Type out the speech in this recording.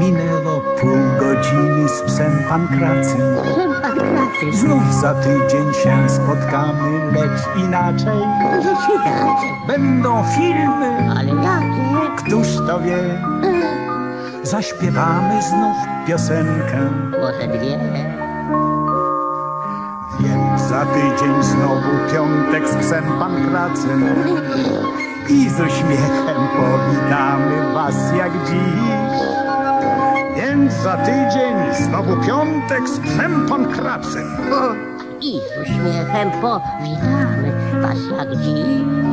Minęło pół godziny z psem pankracym. Pakraty. Znów za tydzień się spotkamy, lecz inaczej. Będą filmy, Ale jakie? któż to wie? Zaśpiewamy znów piosenkę, Może dwie? więc za tydzień znowu piątek z psem pankracym. I z uśmiechem powitamy was jak dziś. Za tydzień znowu piątek z psem pankracym. I z uśmiechem powitamy was jak dziś.